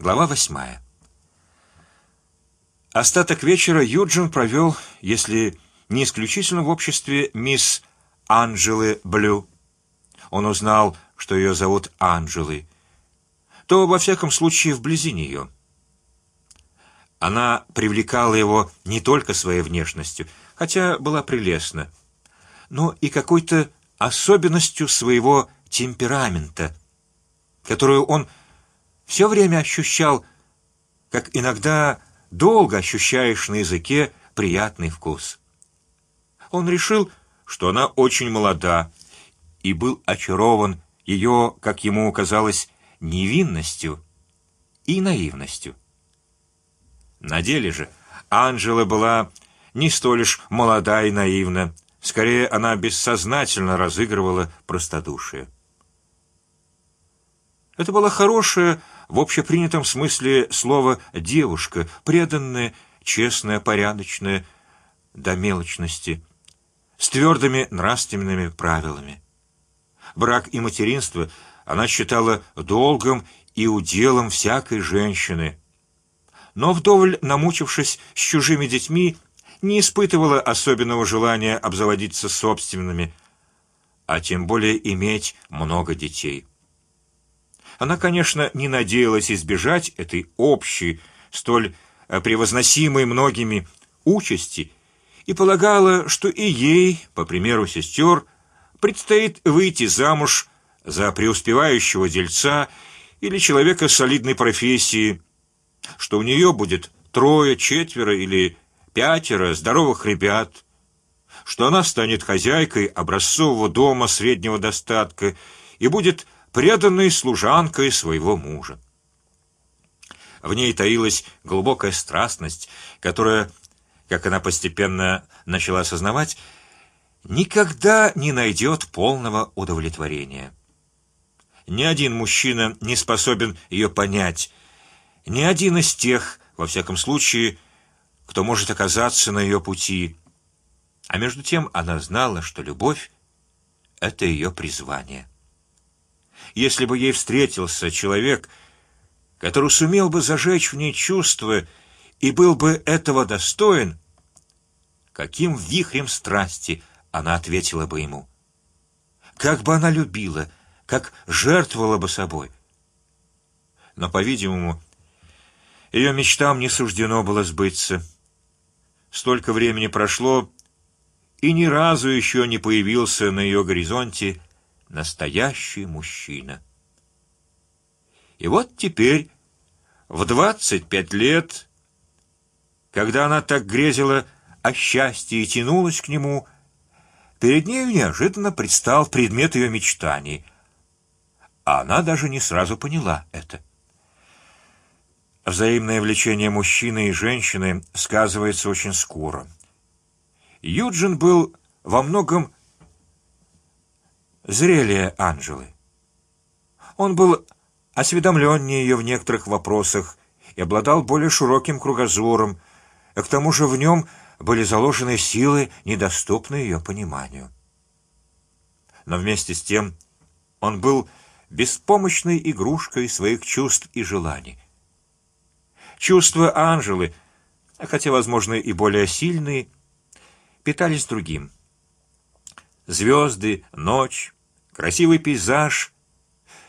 Глава восьмая. Остаток вечера Юджин провел, если не исключительно в обществе мисс Анжелы Блю. Он узнал, что ее зовут Анжелой, то во всяком случае вблизи нее. Она привлекала его не только своей внешностью, хотя была прелестна, но и какой-то особенностью своего темперамента, которую он все время ощущал, как иногда долго ощущаешь на языке приятный вкус. Он решил, что она очень молода, и был очарован ее, как ему казалось, невинностью и наивностью. На деле же Анжела была не столь лишь молода и наивна, скорее она бессознательно разыгрывала простодушие. Это была хорошая в общепринятом смысле слова девушка, преданная, честная, порядочная, до мелочности, с твердыми нравственными правилами. Брак и материнство она считала долгом и уделом всякой женщины, но вдоволь намучившись с чужими детьми, не испытывала особенного желания обзаводиться собственными, а тем более иметь много детей. Она, конечно, не надеялась избежать этой общей, столь э, превозносимой многими участи, и полагала, что и ей, по примеру сестер, предстоит выйти замуж за преуспевающего дельца или человека солидной профессии, что у нее будет трое, четверо или пятеро здоровых ребят, что она станет хозяйкой образцового дома среднего достатка и будет преданной служанкой своего мужа. В ней таилась глубокая страстность, которая, как она постепенно начала осознавать, никогда не найдет полного удовлетворения. Ни один мужчина не способен ее понять, ни один из тех, во всяком случае, кто может оказаться на ее пути. А между тем она знала, что любовь — это ее призвание если бы ей встретился человек, который сумел бы зажечь в ней чувства и был бы этого достоин, каким вихрем страсти она ответила бы ему, как бы она любила, как жертвовала бы собой. Но, по-видимому, ее мечтам не суждено было сбыться. Столько времени прошло, и ни разу еще не появился на ее горизонте настоящий мужчина. И вот теперь, в двадцать пять лет, когда она так грезила о счастье и тянулась к нему, перед нею неожиданно предстал предмет ее мечтаний, а она даже не сразу поняла это. Взаимное влечение мужчины и женщины сказывается очень скоро. Юджин был во многом зрелее Анжелы. Он был осведомленнее ее в некоторых вопросах и обладал более широким кругозором, а к тому же в нем были заложены силы, недоступные ее пониманию. Но вместе с тем он был беспомощной игрушкой своих чувств и желаний. Чувства Анжелы, хотя возможно и более сильные, питались другим. Звезды, ночь, красивый пейзаж,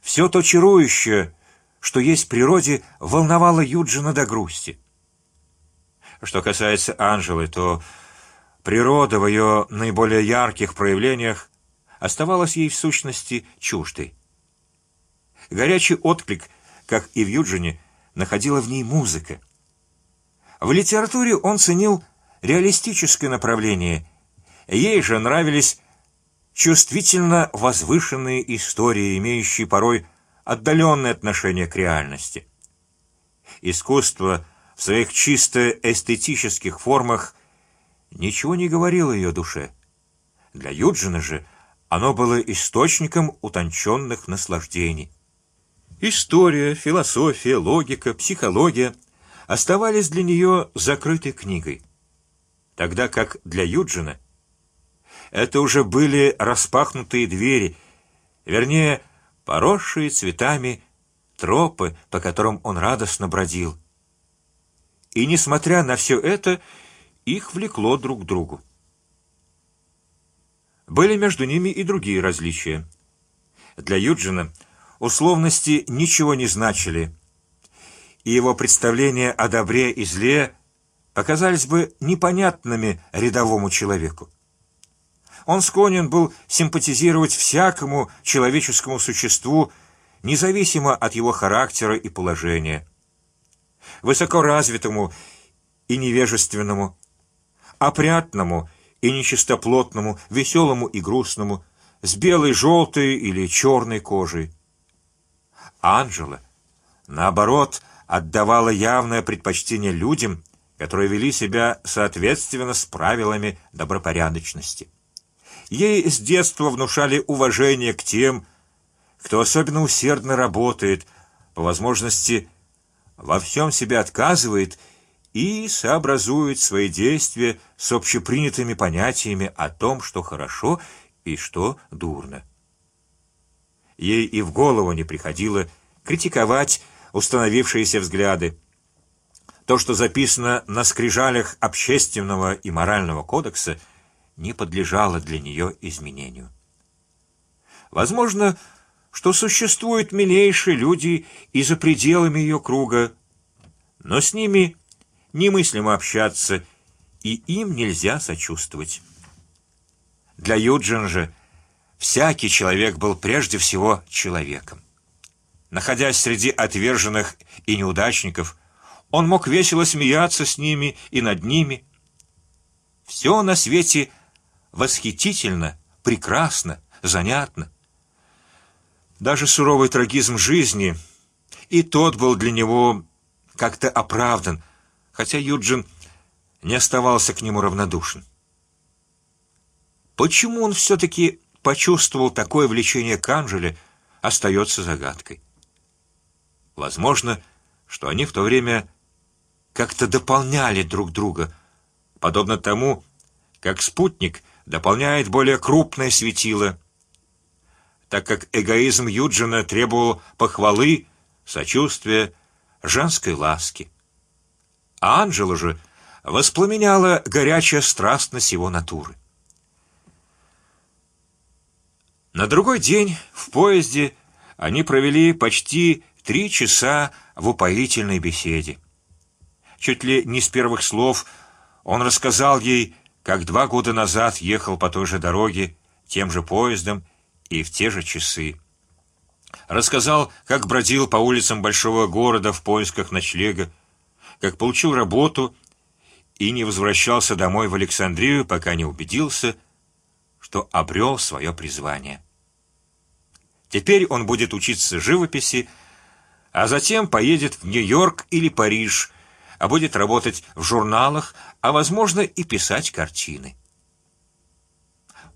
все то чарующее, что есть в природе, волновало Юджина до грусти. Что касается Анжелы, то природа в ее наиболее ярких проявлениях оставалась ей в сущности чуждой. Горячий отклик, как и в Юджине, находила в ней музыка. В литературе он ценил реалистическое направление. Ей же нравились чувствительно возвышенные истории, имеющие порой отдаленное отношение к реальности. Искусство в своих чисто эстетических формах ничего не говорило ее душе. Для Юджина же оно было источником утонченных наслаждений. История, философия, логика, психология оставались для нее закрытой книгой, тогда как для Юджина это уже были распахнутые двери, вернее, поросшие цветами тропы, по которым он радостно бродил. И несмотря на все это, их влекло друг к другу. Были между ними и другие различия. Для Юджина условности ничего не значили, и его представления о добре и зле оказались бы непонятными рядовому человеку. Он склонен был симпатизировать всякому человеческому существу, независимо от его характера и положения, высокоразвитому и невежественному, опрятному и нечистоплотному, веселому и грустному, с белой, желтой или черной кожей. Анжела, наоборот, отдавала явное предпочтение людям, которые вели себя соответственно с правилами добропорядочности. Ей с детства внушали уважение к тем, кто особенно усердно работает, по возможности во всем себе отказывает и сообразует свои действия с общепринятыми понятиями о том, что хорошо и что дурно. Ей и в голову не приходило критиковать установившиеся взгляды. То, что записано на скрижалях общественного и морального кодекса, не подлежало для нее изменению. Возможно, что существуют милейшие люди и за пределами ее круга, но с ними немыслимо общаться, и им нельзя сочувствовать. Для Юджин же всякий человек был прежде всего человеком. Находясь среди отверженных и неудачников, он мог весело смеяться с ними и над ними. Все на свете восхитительно, прекрасно, занятно. Даже суровый трагизм жизни и тот был для него как-то оправдан, хотя Юджин не оставался к нему равнодушен. Почему он все-таки почувствовал такое влечение к Анжеле, остается загадкой. Возможно, что они в то время как-то дополняли друг друга, подобно тому, как спутник дополняет более крупное светило, так как эгоизм Юджина требовал похвалы, сочувствия, женской ласки, а Анжела же воспламеняла горячая страстность его натуры. На другой день в поезде они провели почти три часа в упоительной беседе. Чуть ли не с первых слов он рассказал ей как два года назад ехал по той же дороге, тем же поездом и в те же часы. Рассказал, как бродил по улицам большого города в поисках ночлега, как получил работу и не возвращался домой в Александрию, пока не убедился, что обрел свое призвание. Теперь он будет учиться живописи, а затем поедет в Нью-Йорк или Париж а будет работать в журналах, а возможно и писать картины.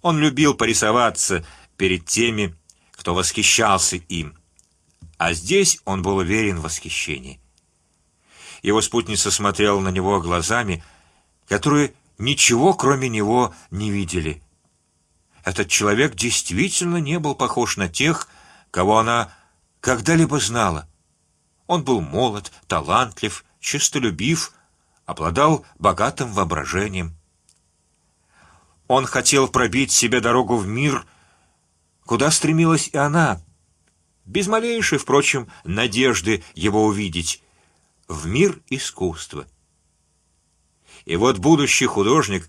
Он любил порисоваться перед теми, кто восхищался им, а здесь он был уверен в восхищении. Его спутница смотрела на него глазами, которые ничего кроме него не видели. Этот человек действительно не был похож на тех, кого она когда-либо знала. Он был молод, талантлив, честолюбив, обладал богатым воображением. Он хотел пробить себе дорогу в мир, куда стремилась и она, без малейшей, впрочем, надежды его увидеть, в мир искусства. И вот будущий художник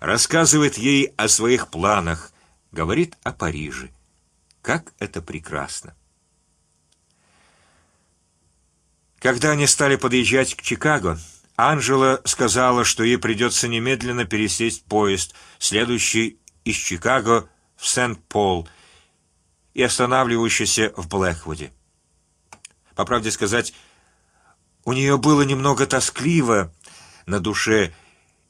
рассказывает ей о своих планах, говорит о Париже. Как это прекрасно! Когда они стали подъезжать к Чикаго, Анжела сказала, что ей придется немедленно пересесть поезд, следующий из Чикаго в Сент-Пол и останавливающийся в Блэквуде. По правде сказать, у нее было немного тоскливо на душе,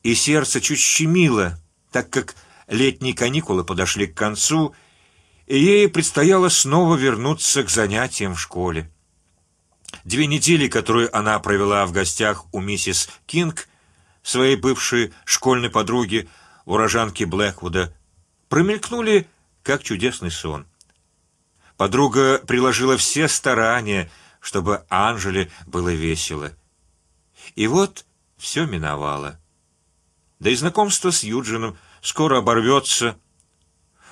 и сердце чуть щемило, так как летние каникулы подошли к концу, и ей предстояло снова вернуться к занятиям в школе. Две недели, которые она провела в гостях у миссис Кинг, своей бывшей школьной подруги, уроженки Блэквуда, промелькнули как чудесный сон. Подруга приложила все старания, чтобы Анжеле было весело. И вот все миновало. Да и знакомство с Юджином скоро оборвется.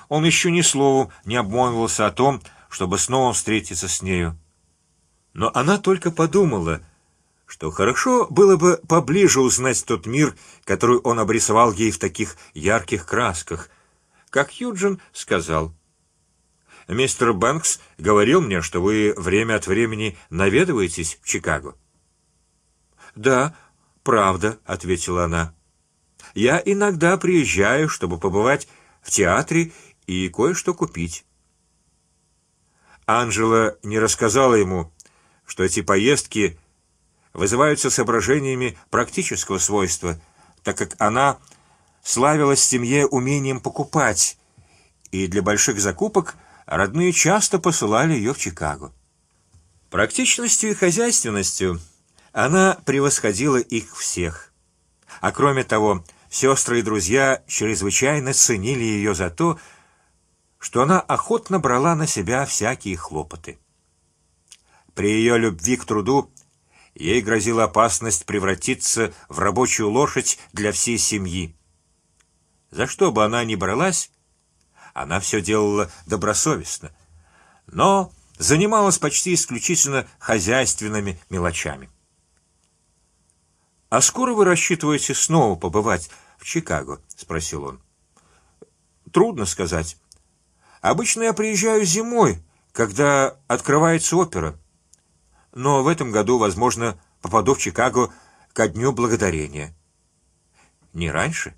Он еще ни словом не обмолвился о том, чтобы снова встретиться с нею. Но она только подумала, что хорошо было бы поближе узнать тот мир, который он обрисовал ей в таких ярких красках, как Юджин сказал. Мистер Бэнкс говорил мне, что вы время от времени наведываетесь в Чикаго. Да, правда, ответила она. Я иногда приезжаю, чтобы побывать в театре и кое-что купить. Анжела не рассказала ему, что эти поездки вызываются соображениями практического свойства, так как она славилась в семье умением покупать, и для больших закупок родные часто посылали ее в Чикаго. Практичностью и хозяйственностью она превосходила их всех, а кроме того, сестры и друзья чрезвычайно ценили ее за то, что она охотно брала на себя всякие хлопоты. При ее любви к труду ей грозила опасность превратиться в рабочую лошадь для всей семьи. За что бы она ни бралась, она все делала добросовестно, но занималась почти исключительно хозяйственными мелочами. А скоро вы рассчитываете снова побывать в Чикаго? – спросил он. Трудно сказать. Обычно я приезжаю зимой, когда открывается опера, но в этом году, возможно, попаду в Чикаго ко дню благодарения. Не раньше?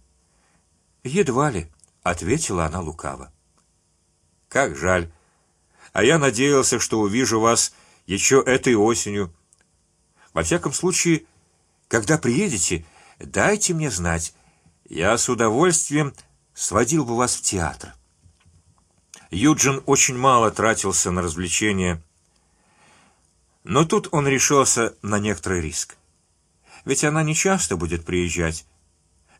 Едва ли ответила она лукаво. Как жаль. А я надеялся, что увижу вас еще этой осенью. Во всяком случае, когда приедете, дайте мне знать. Я с удовольствием сводил бы вас в театр. Юджин очень мало тратился на развлечения, но тут он решился на некоторый риск. Ведь она не часто будет приезжать,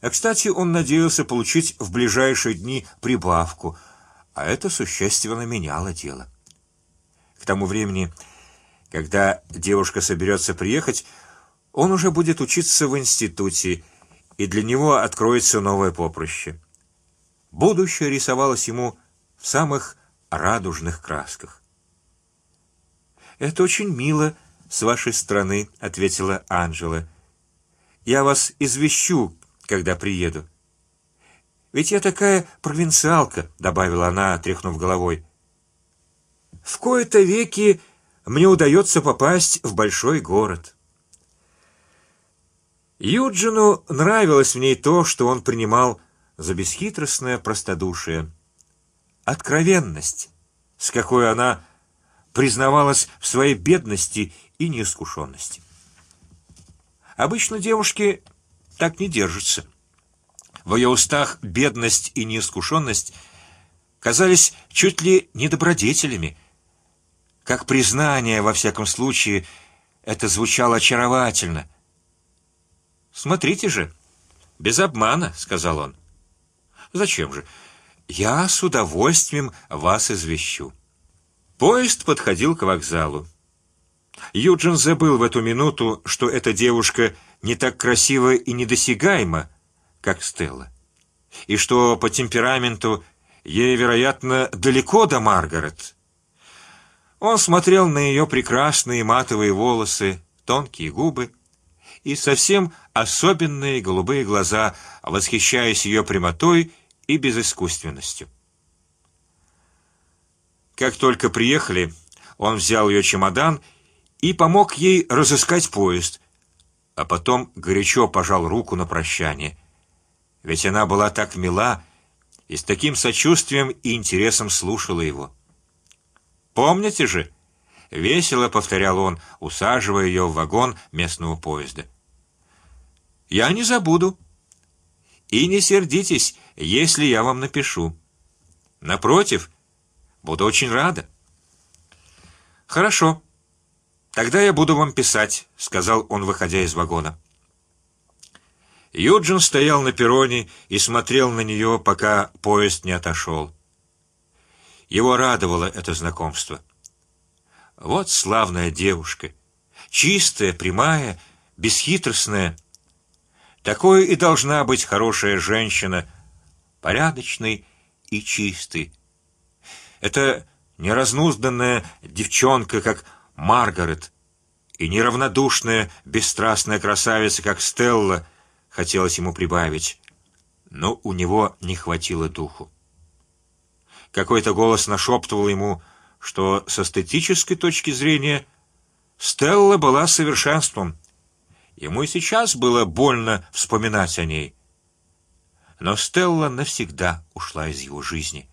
а кстати, он надеялся получить в ближайшие дни прибавку, а это существенно меняло дело. К тому времени, когда девушка соберется приехать, он уже будет учиться в институте, и для него откроется новое поприще. Будущее рисовалось ему в самых радужных красках. Это очень мило с вашей стороны, ответила Анжела. Я вас извещу, когда приеду. Ведь я такая провинциалка, добавила она, тряхнув головой. В кои-то веки мне удается попасть в большой город. Юджину нравилось в ней то, что он принимал за бесхитростное простодушие, откровенность, с какой она признавалась в своей бедности и неискушенности. Обычно девушки так не держится. В ее устах бедность и неискушенность казались чуть ли не добродетелями. Как признание во всяком случае, это звучало очаровательно. Смотрите же, без обмана, сказал он. Зачем же? Я с удовольствием вас извещу. Поезд подходил к вокзалу. Юджин забыл в эту минуту, что эта девушка не так красива и недосягаема, как Стелла, и что по темпераменту ей, вероятно, далеко до Маргарет. Он смотрел на ее прекрасные матовые волосы, тонкие губы и совсем особенные голубые глаза, восхищаясь ее прямотой и безыскусственностью. Как только приехали, он взял ее чемодан и помог ей разыскать поезд, а потом горячо пожал руку на прощание. Ведь она была так мила и с таким сочувствием и интересом слушала его. Помните же? Весело повторял он, усаживая ее в вагон местного поезда. Я не забуду. И не сердитесь, если я вам напишу. Напротив, буду очень рада. Хорошо. Тогда я буду вам писать, сказал он, выходя из вагона. Юджин стоял на перроне и смотрел на нее, пока поезд не отошел. Его радовало это знакомство. Вот славная девушка, чистая, прямая, бесхитростная. Такой и должна быть хорошая женщина, порядочной и чистой. Это неразнузданная девчонка, как Маргарет, и неравнодушная, бесстрастная красавица, как Стелла, хотелось ему прибавить, но у него не хватило духу. Какой-то голос нашептывал ему, что с эстетической точки зрения Стелла была совершенством. Ему и сейчас было больно вспоминать о ней. Но Стелла навсегда ушла из его жизни.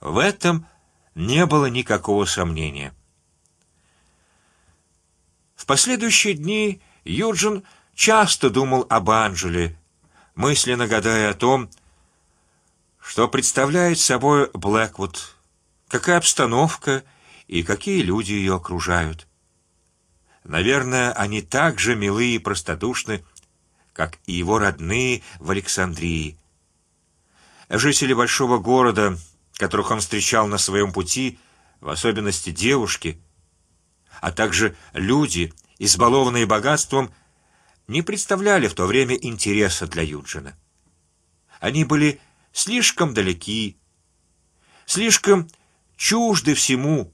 В этом не было никакого сомнения. В последующие дни Юджин часто думал об Анжеле, мысленно гадая о том, что представляет собой Блэквуд, какая обстановка и какие люди ее окружают. Наверное, они так же милы и простодушны, как и его родные в Александрии. Жители большого города, которых он встречал на своем пути, в особенности девушки, а также люди, избалованные богатством, не представляли в то время интереса для Юджина. Они были слишком далеки, слишком чужды всему,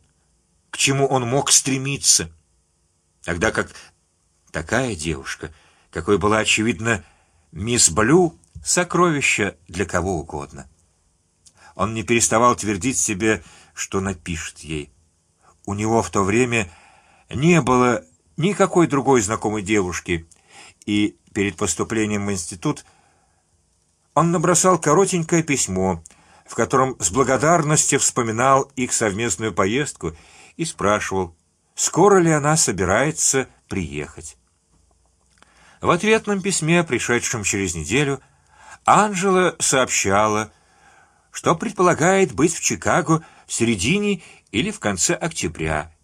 к чему он мог стремиться, тогда как такая девушка, какой была очевидно мисс Блю, сокровище для кого угодно. Он не переставал твердить себе, что напишет ей. У него в то время не было никакой другой знакомой девушки, и перед поступлением в институт он набросал коротенькое письмо, в котором с благодарностью вспоминал их совместную поездку и спрашивал, скоро ли она собирается приехать. В ответном письме, пришедшем через неделю, Анжела сообщала, что предполагает быть в Чикаго в середине или в конце октября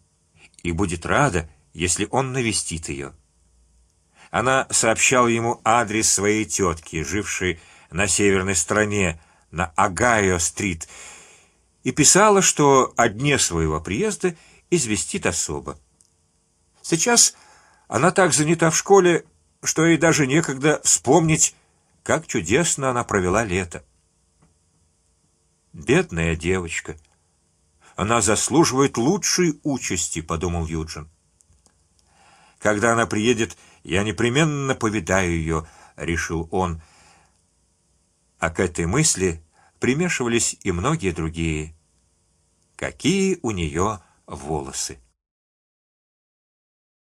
и будет рада, если он навестит ее. Она сообщала ему адрес своей тетки, жившей на северной стороне на Агайо-стрит, и писала, что о дне своего приезда известит особо. Сейчас она так занята в школе, что ей даже некогда вспомнить, как чудесно она провела лето. Бедная девочка. Она заслуживает лучшей участи, подумал Юджин. Когда она приедет, я непременно повидаю ее, решил он. А к этой мысли примешивались и многие другие. Какие у нее волосы!